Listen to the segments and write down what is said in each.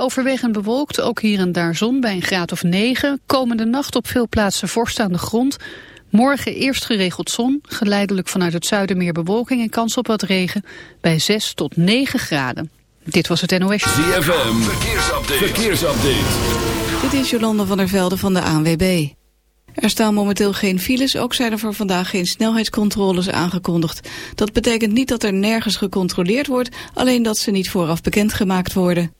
overwegend bewolkt, ook hier en daar zon bij een graad of 9. Komende nacht op veel plaatsen vorst aan de grond. Morgen eerst geregeld zon, geleidelijk vanuit het zuiden meer bewolking en kans op wat regen bij 6 tot 9 graden. Dit was het NOS. ZFM, verkeersupdate. verkeersupdate. Dit is Jolanda van der Velde van de ANWB. Er staan momenteel geen files, ook zijn er voor vandaag geen snelheidscontroles aangekondigd. Dat betekent niet dat er nergens gecontroleerd wordt, alleen dat ze niet vooraf bekendgemaakt worden.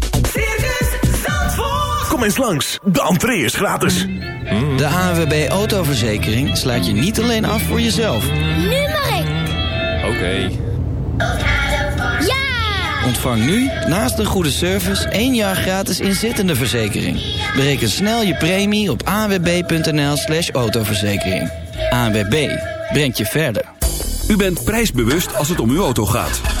Circus Zandvoort. Kom eens langs, de entree is gratis. De ANWB Autoverzekering sluit je niet alleen af voor jezelf. Nu mag ik. Oké. Ja! Ontvang nu, naast een goede service, één jaar gratis inzittende verzekering. Bereken snel je premie op anwb.nl slash autoverzekering. ANWB, brengt je verder. U bent prijsbewust als het om uw auto gaat.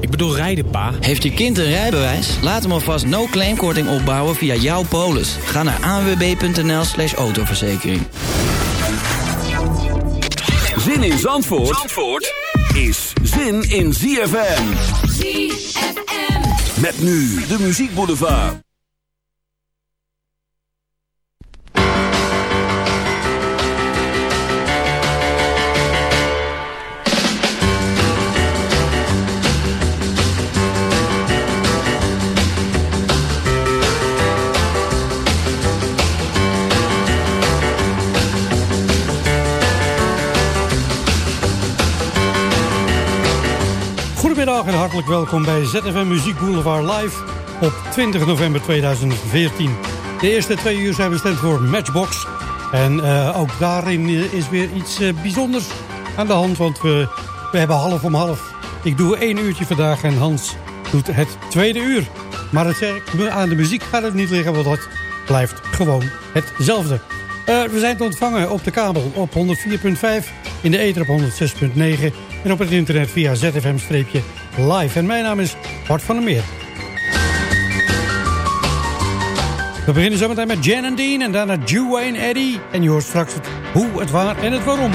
Ik bedoel rijden, pa. Heeft je kind een rijbewijs? Laat hem alvast no-claimkorting opbouwen via jouw polis. Ga naar anwb.nl slash autoverzekering. Zin in Zandvoort, Zandvoort is zin in ZFM. ZFM. Met nu de muziekboulevard. Goedemiddag en hartelijk welkom bij ZFM Muziek Boulevard Live op 20 november 2014. De eerste twee uur zijn bestemd voor Matchbox. En eh, ook daarin is weer iets eh, bijzonders aan de hand, want we, we hebben half om half. Ik doe één uurtje vandaag en Hans doet het tweede uur. Maar het, aan de muziek gaat het niet liggen, want dat blijft gewoon hetzelfde. Eh, we zijn te ontvangen op de kabel op 104.5, in de ether op 106.9 en op het internet via zfm-live. En mijn naam is Bart van der Meer. We beginnen zometeen met Jan en Dean en daarna Juway en Eddie. En je hoort straks het hoe, het waar en het waarom.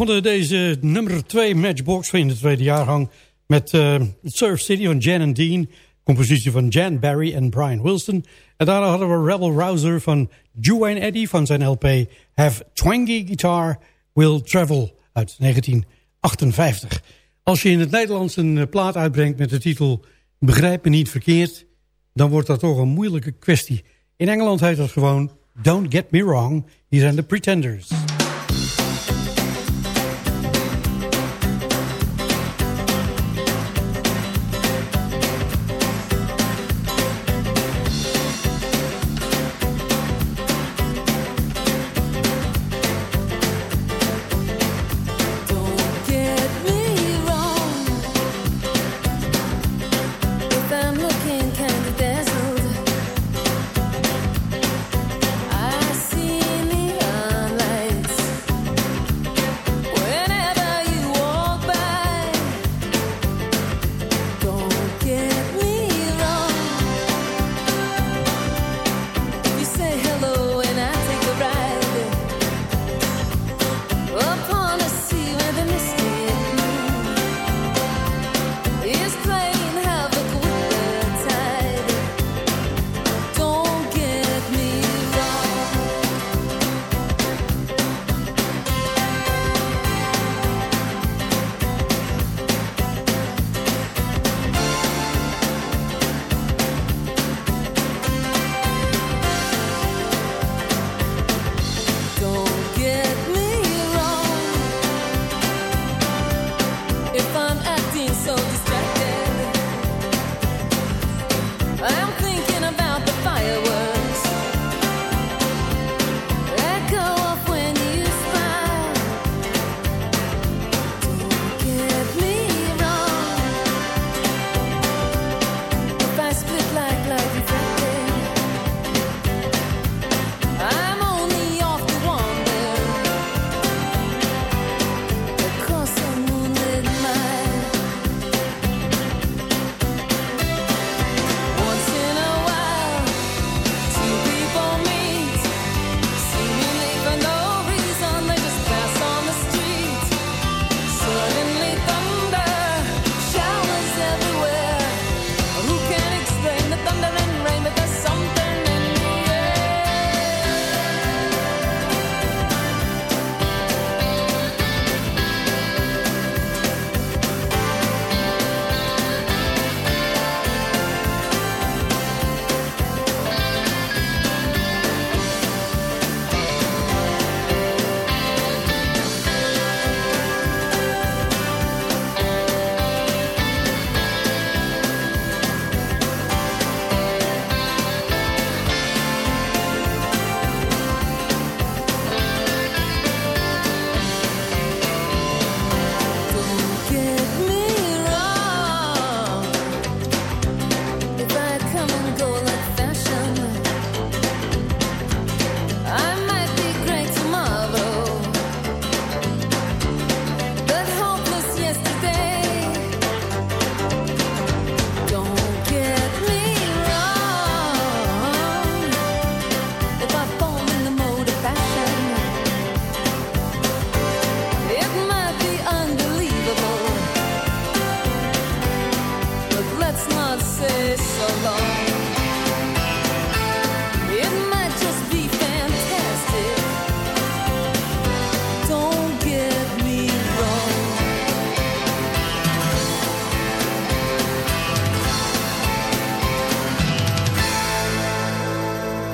Begonnen deze nummer 2 matchbox in de tweede jaargang... met uh, Surf City van Jan and Dean. Compositie van Jan Barry en Brian Wilson. En daarna hadden we Rebel Rouser van Juwayne Eddy van zijn LP... Have Twangy Guitar Will Travel uit 1958. Als je in het Nederlands een uh, plaat uitbrengt met de titel... Begrijp me niet verkeerd... dan wordt dat toch een moeilijke kwestie. In Engeland heet dat gewoon Don't Get Me Wrong. Hier zijn de Pretenders.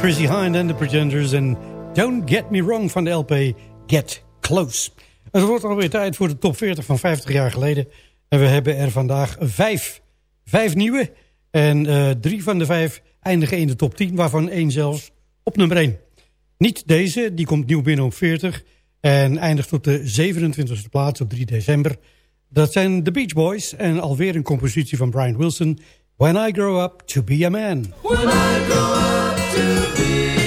Chrissy Hind and the Pretenders en Don't Get Me Wrong van de LP Get Close. Het wordt alweer tijd voor de top 40 van 50 jaar geleden. En we hebben er vandaag vijf. Vijf nieuwe. En eh, drie van de vijf eindigen in de top 10, waarvan één zelfs op nummer 1. Niet deze, die komt nieuw binnen op 40 en eindigt op de 27e plaats op 3 december. Dat zijn The Beach Boys en alweer een compositie van Brian Wilson... When I Grow Up To Be A Man. When I grow up to be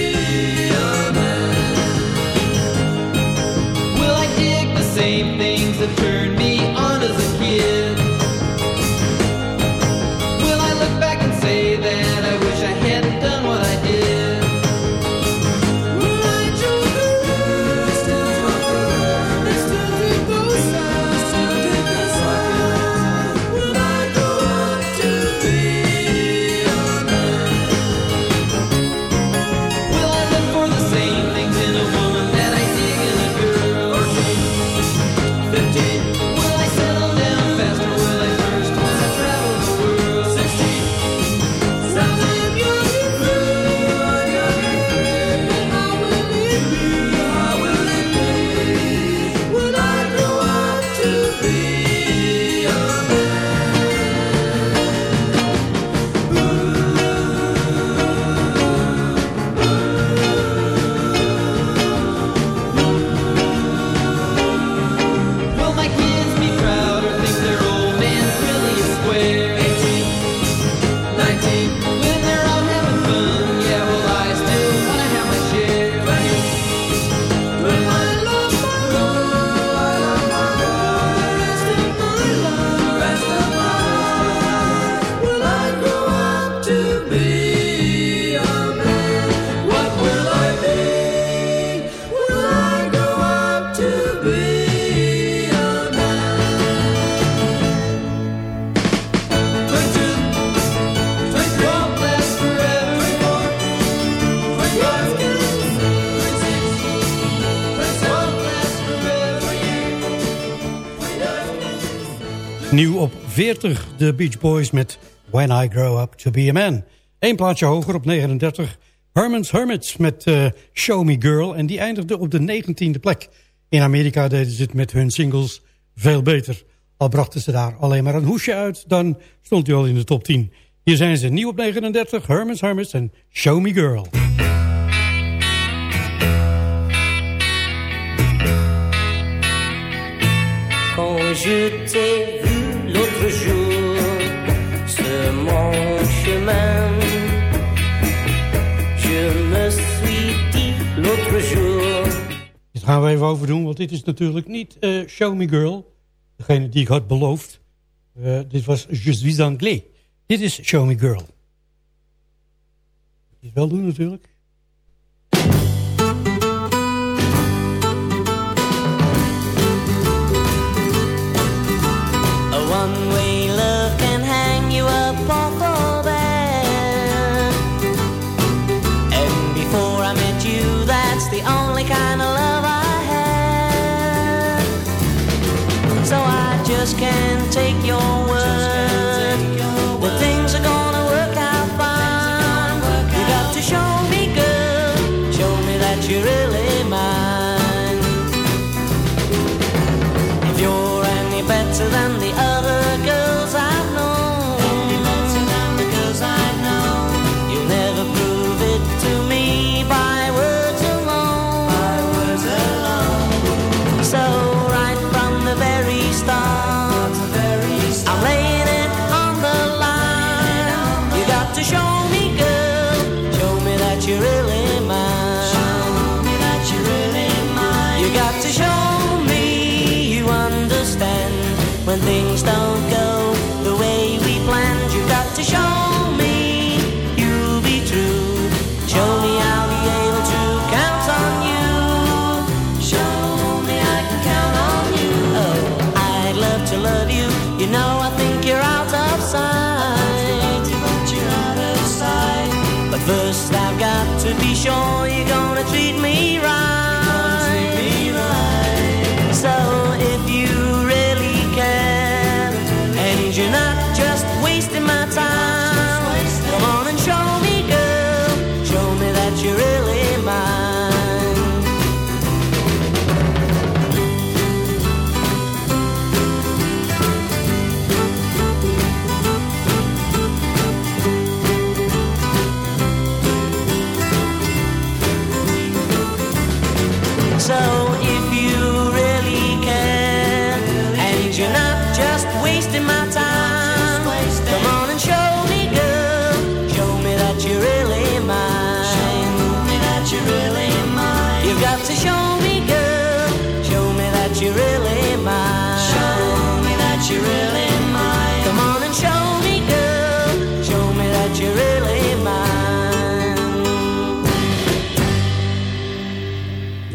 40, de Beach Boys met When I Grow Up To Be A Man. Eén plaatsje hoger op 39, Herman's Hermits met eh, Show Me Girl. En die eindigde op de 19e plek. In Amerika deden ze het met hun singles veel beter. Al brachten ze daar alleen maar een hoesje uit, dan stond hij al in de top 10. Hier zijn ze nieuw op 39, Herman's Hermits en Show Me Girl. Mon chemin, je me suis dit l'autre jour. Dit gaan we even over doen, want dit is natuurlijk niet eh, Show Me Girl. Degene die ik had beloofd. Eh, dit was Je suis anglais. Dit is Show Me Girl. Dit wel doen natuurlijk.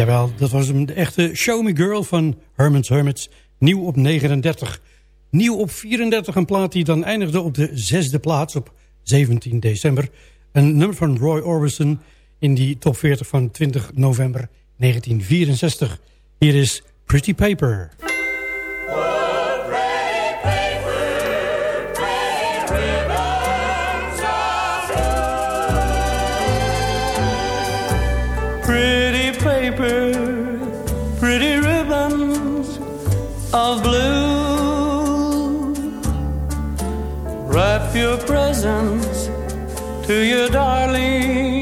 Jawel, dat was hem, de echte Show Me Girl van Herman's Hermits. Nieuw op 39. Nieuw op 34, een plaat die dan eindigde op de zesde plaats op 17 december. Een nummer van Roy Orbison in die top 40 van 20 november 1964. Hier is Pretty Paper. Of blue. Wrap your presents to your darling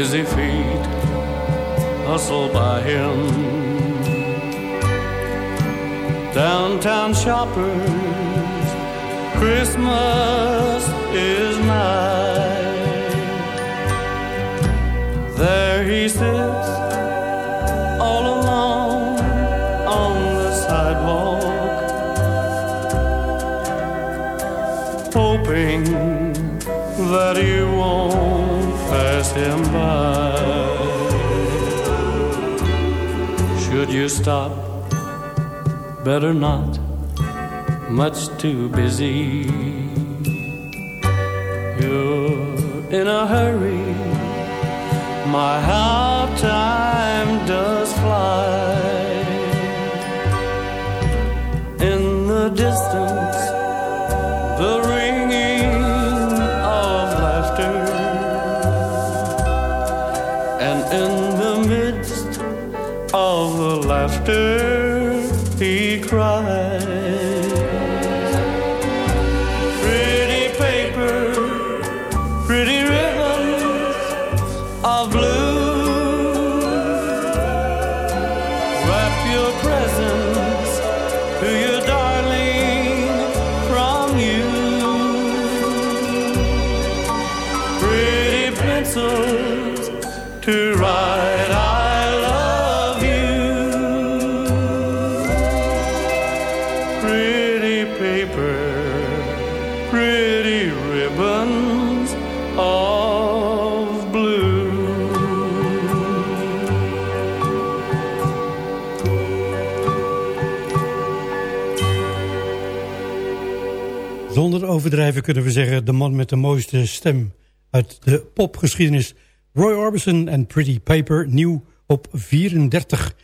busy feet hustle by him. Downtown shoppers, Christmas is nigh. There he sits all alone on the sidewalk, hoping that you him by. Should you stop? Better not, much too busy. You're in a hurry my how time does fly in the distance he cries pretty paper pretty ribbons of blue. Wrap your presents to your overdrijven kunnen we zeggen... de man met de mooiste stem uit de popgeschiedenis. Roy Orbison en Pretty Paper, nieuw op 34.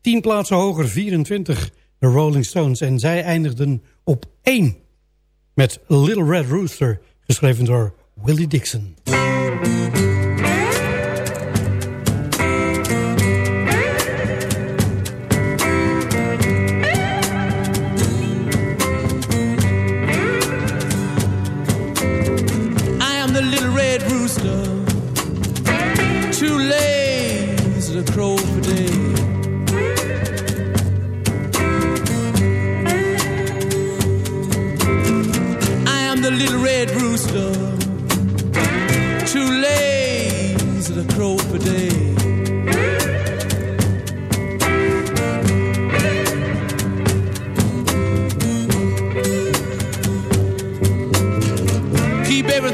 10 plaatsen hoger, 24, de Rolling Stones. En zij eindigden op 1 met Little Red Rooster... geschreven door Willie Dixon.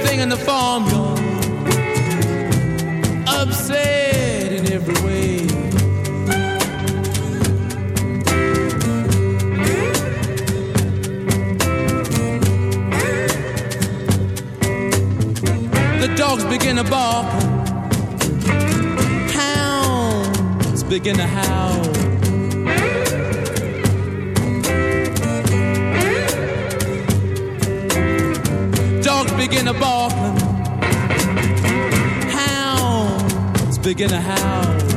Everything in the farmyard upset in every way. The dogs begin to bark, hounds begin to howl. Begin to bark, hounds begin to howl.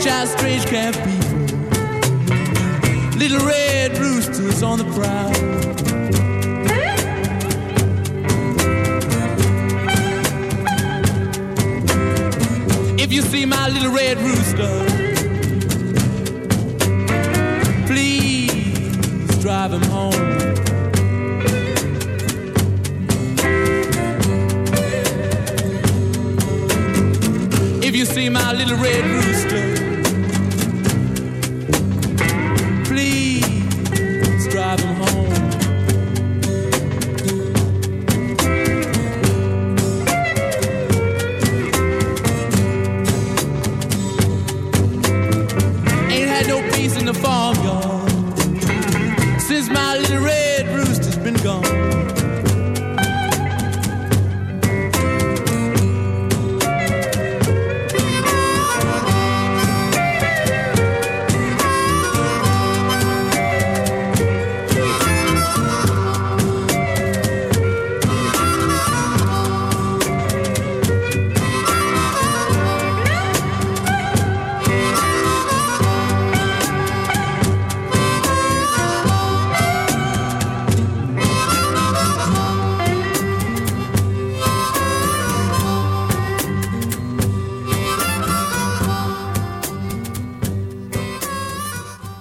watch out, strange camp people. Little red roosters on the prowl. If you see my little red rooster, please drive him home. If you see my little red rooster,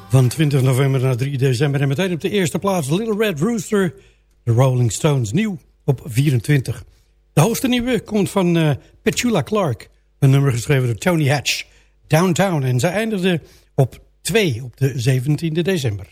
Van 20 november naar 3 december en meteen op de eerste plaats Little Red Rooster, de Rolling Stones, nieuw op 24. De hoogste nieuwe komt van uh, Petula Clark, een nummer geschreven door Tony Hatch, Downtown. En zij eindigde op 2 op de 17e december.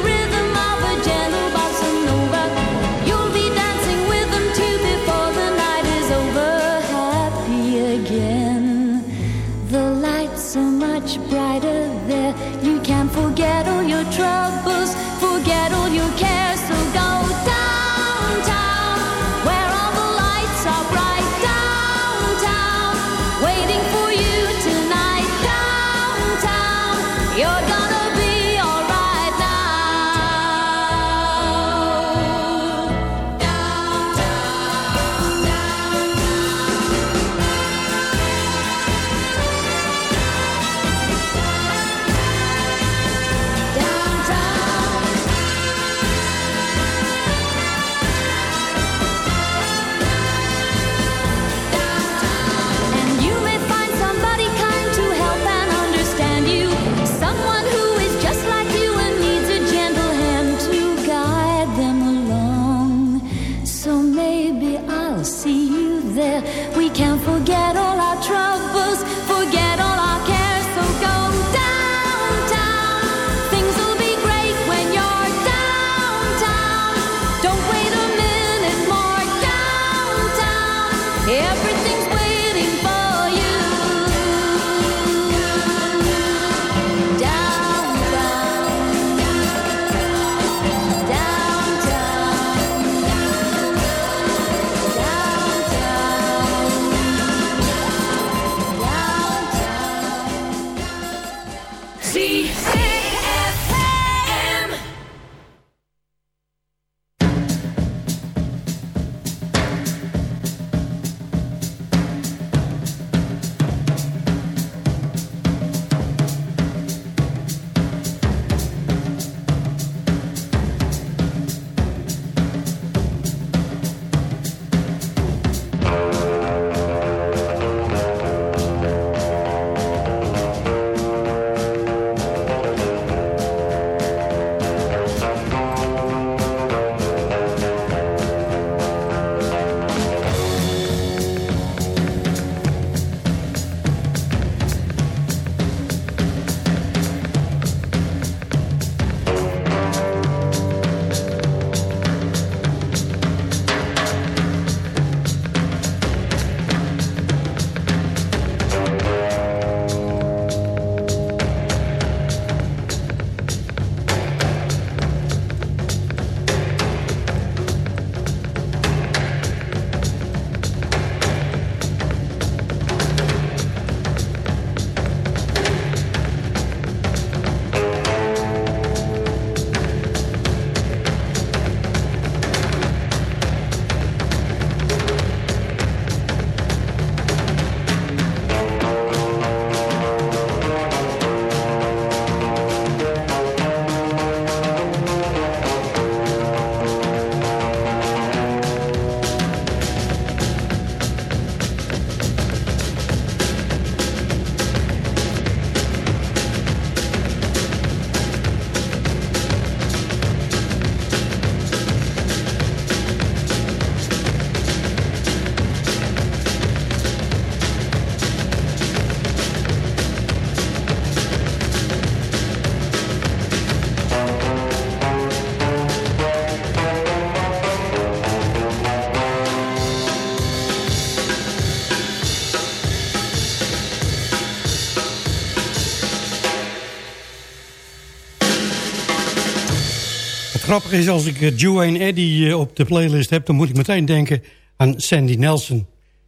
grappig is, als ik eh, Joanne Eddy eh, op de playlist heb... dan moet ik meteen denken aan Sandy Nelson.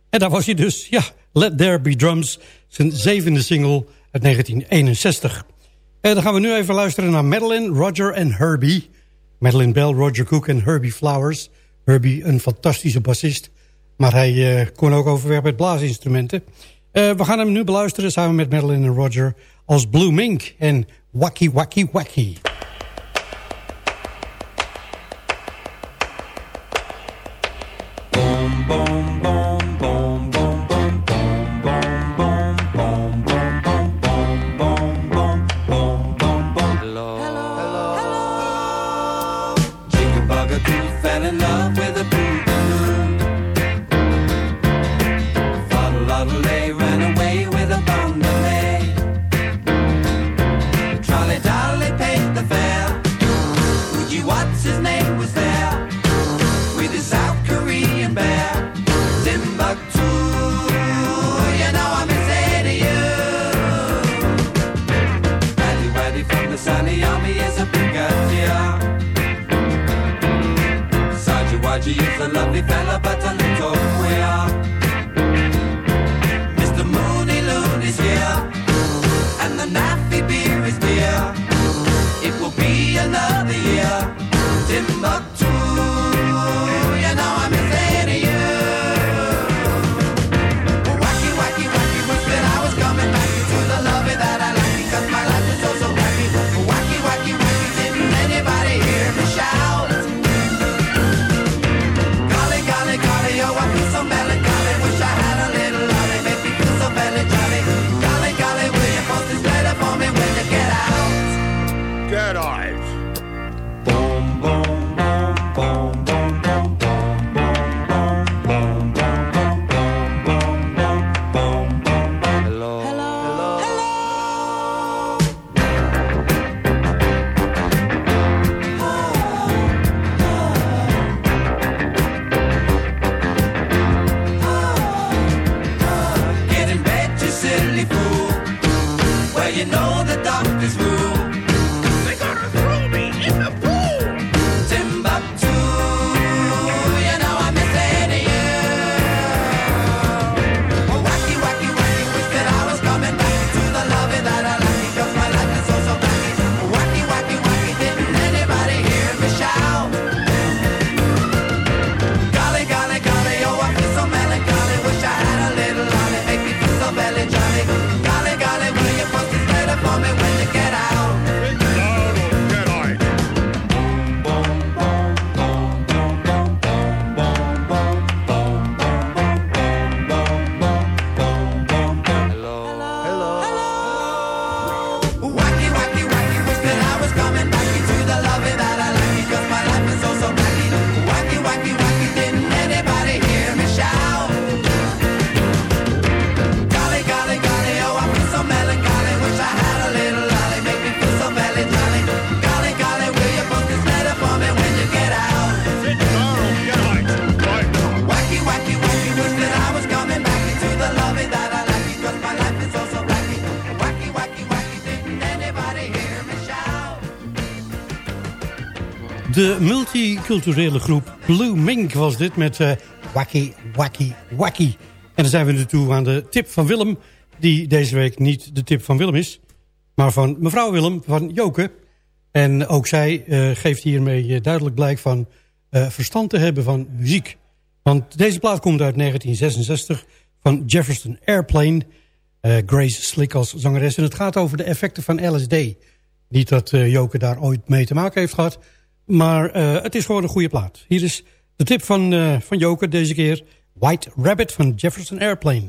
En daar was hij dus, ja, Let There Be Drums... zijn zevende single uit 1961. En dan gaan we nu even luisteren naar Madeline, Roger en Herbie. Madeline Bell, Roger Cook en Herbie Flowers. Herbie, een fantastische bassist. Maar hij eh, kon ook overweg met blaasinstrumenten. Eh, we gaan hem nu beluisteren samen met Madeline en Roger... als Blue Mink en Wacky Wacky Wacky. A lovely fella, De multiculturele groep Blue Mink was dit met Wacky Wacky Wacky. En dan zijn we nu toe aan de tip van Willem... die deze week niet de tip van Willem is... maar van mevrouw Willem van Joke. En ook zij eh, geeft hiermee eh, duidelijk blijk van eh, verstand te hebben van muziek. Want deze plaat komt uit 1966 van Jefferson Airplane... Grace Slick als zangeres. En het gaat over de effecten van LSD. Niet dat eh, Joke daar ooit mee te maken heeft gehad... Maar eh, het is gewoon een goede plaat. Hier is de tip van, eh, van Joker deze keer. White Rabbit van Jefferson Airplane.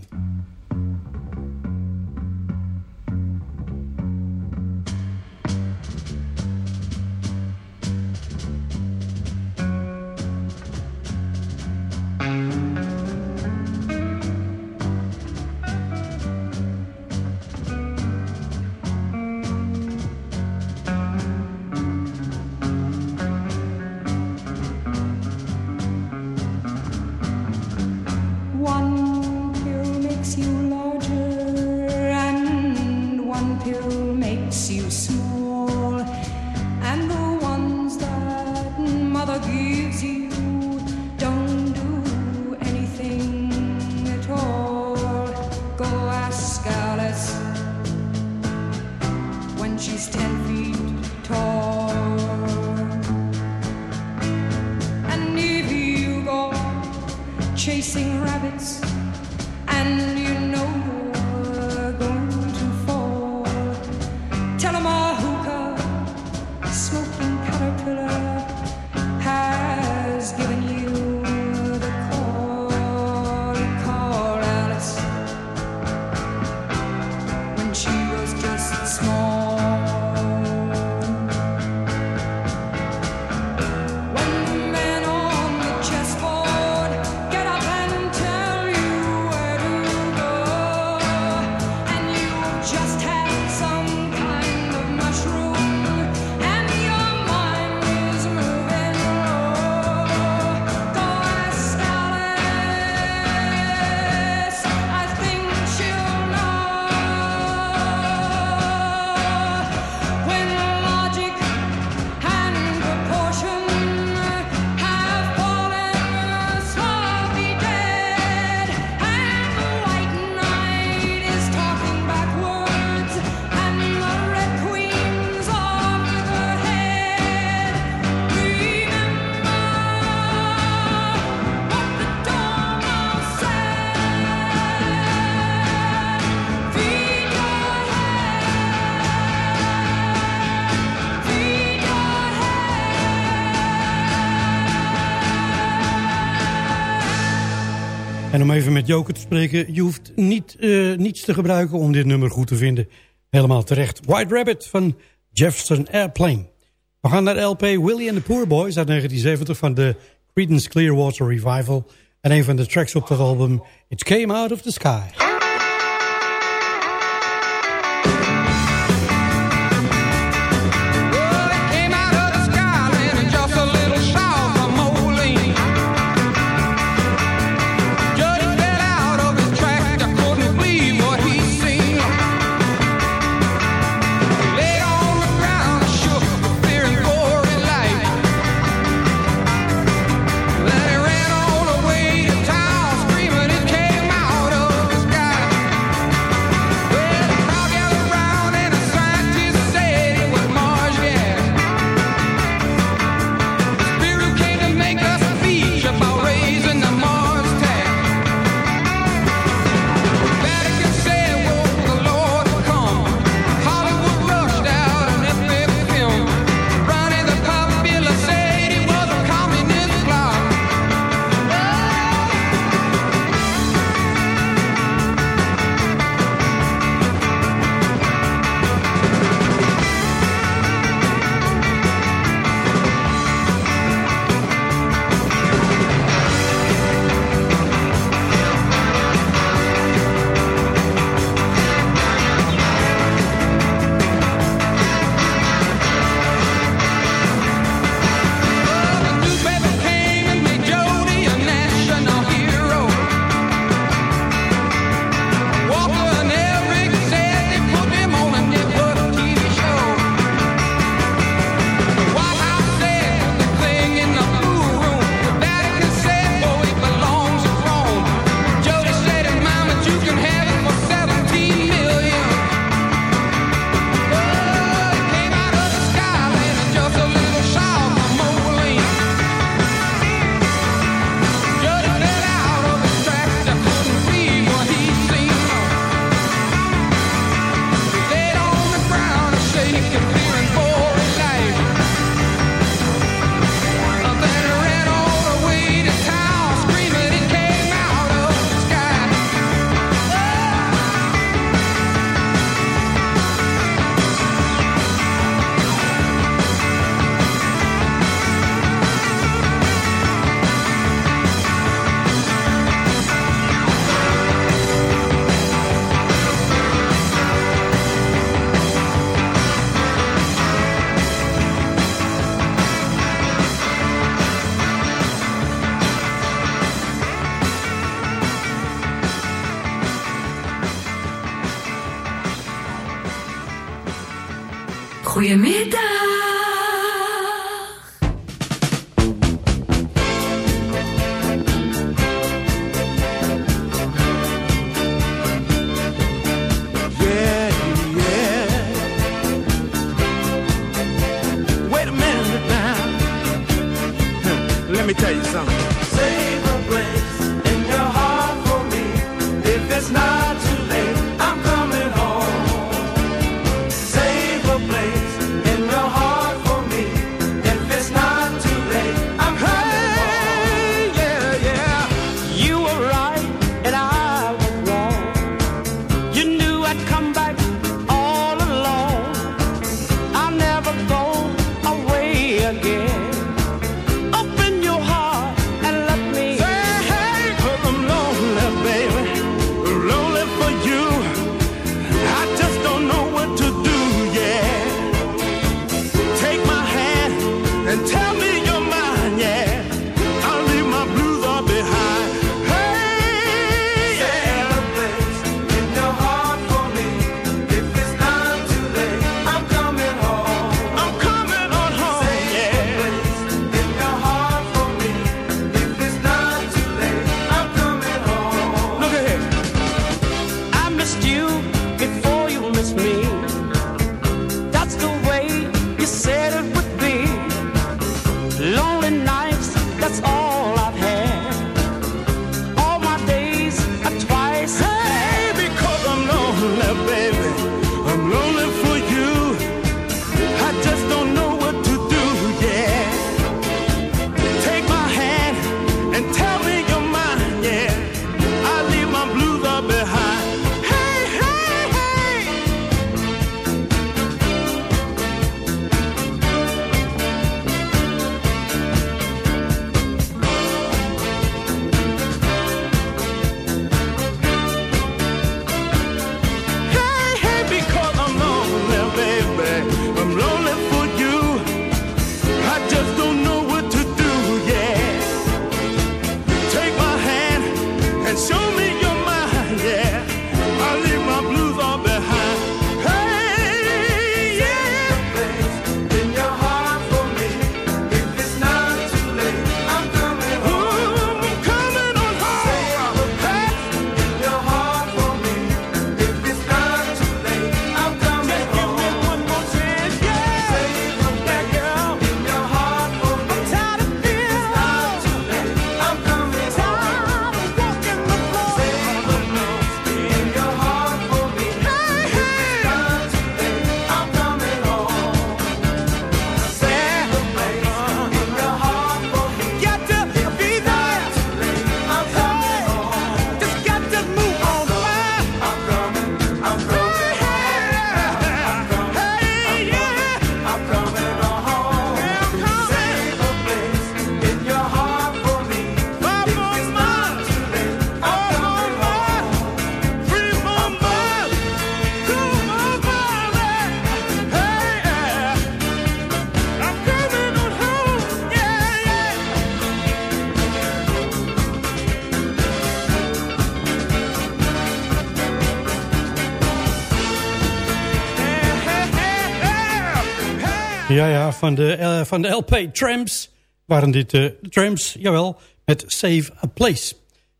om even met Joker te spreken. Je hoeft niet, eh, niets te gebruiken om dit nummer goed te vinden. Helemaal terecht. White Rabbit van Jefferson Airplane. We gaan naar LP Willie and the Poor Boys uit 1970 van de Creedence Clearwater Revival. En een van de tracks op dat album, It Came Out of the Sky. Ja, ja, van de, eh, van de LP Tramps waren dit eh, de uh, Tramps, jawel, met Save a Place.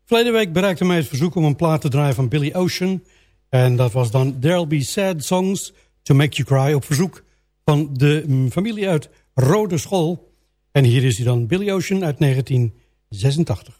Verleden week bereikte mij het verzoek om een plaat te draaien van Billy Ocean. En dat was dan There'll Be Sad Songs to Make You Cry op verzoek van de mm, familie uit Rode School. En hier is hij dan Billy Ocean uit 1986.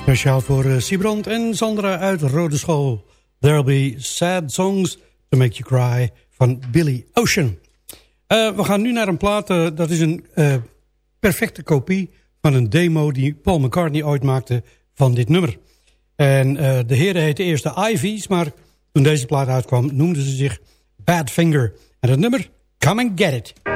Speciaal voor eh, Sibrand en Sandra uit Rode School. There'll be sad songs to make you cry van Billy Ocean. Eh, we gaan nu naar een plaat, eh, dat is een perfecte kopie... van een demo die Paul McCartney ooit maakte van dit nummer. En de heren heette eerst de Ivy's, maar toen deze plaat uitkwam... noemden ze zich Badfinger. En het nummer Come and Get It.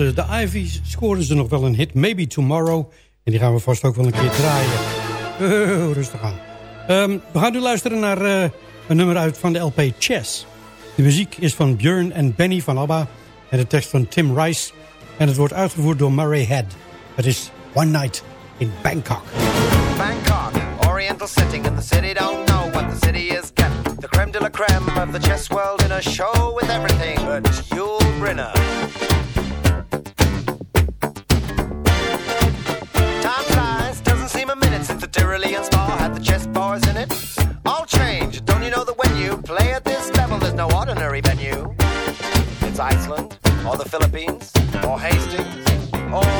De Ivies scoren ze nog wel een hit, Maybe Tomorrow. En die gaan we vast ook wel een keer draaien. Uh, rustig aan. Um, we gaan nu luisteren naar uh, een nummer uit van de LP Chess. De muziek is van Björn en Benny van ABBA. En de tekst van Tim Rice. En het wordt uitgevoerd door Murray Head. Het is One Night in Bangkok. Bangkok, oriental setting, and the city don't know what the city is getting. The creme de la creme of the chess world in a show with everything but Yul Brynner. Since the Tyrolean spa had the chess bars in it. All change, don't you know that when you play at this level, there's no ordinary venue? It's Iceland, or the Philippines, or Hastings, or,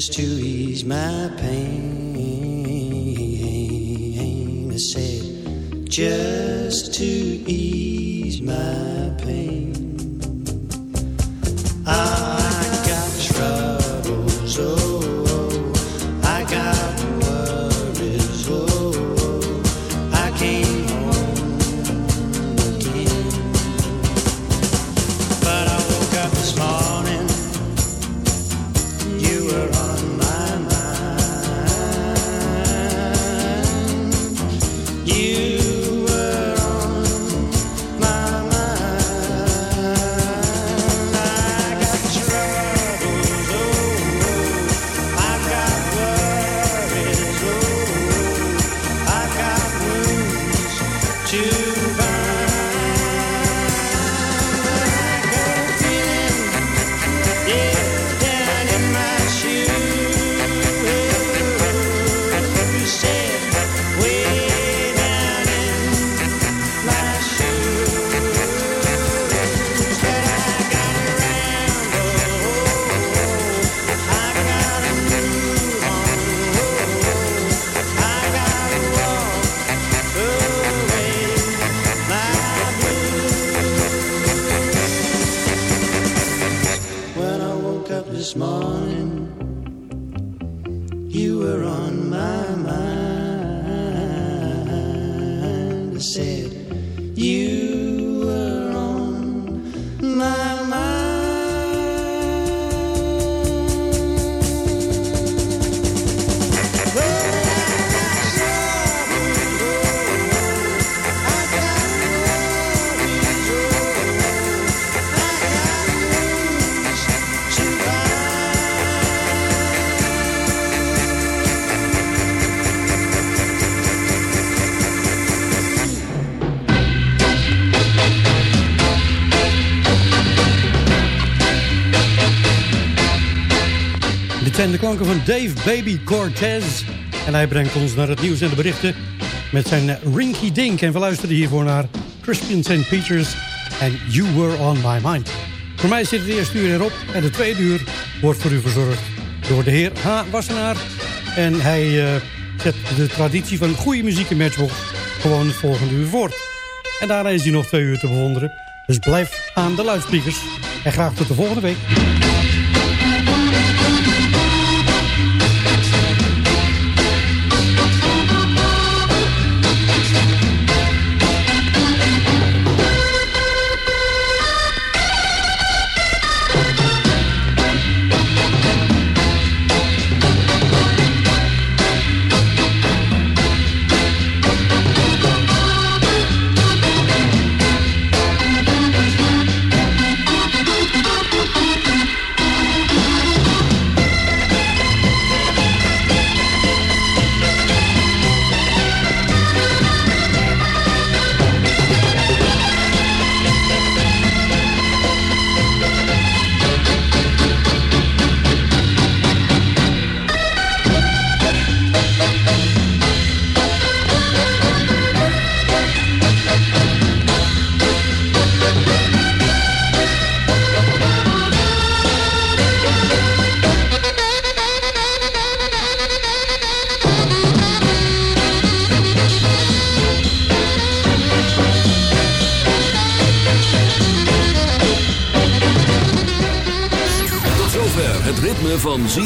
just to ease my pain. I said, just zijn de klanken van Dave Baby Cortez. En hij brengt ons naar het nieuws en de berichten met zijn eh, Rinky Dink. En we luisteren hiervoor naar Crispian St. Peters en You Were On My Mind. Voor mij zit het eerste uur erop en de tweede uur wordt voor u verzorgd door de heer H. Wassenaar. En hij eh, zet de traditie van goede muziek in Matchbox gewoon het volgende uur voort. En daarna is hij nog twee uur te bewonderen. Dus blijf aan de luidsprekers. En graag tot de volgende week.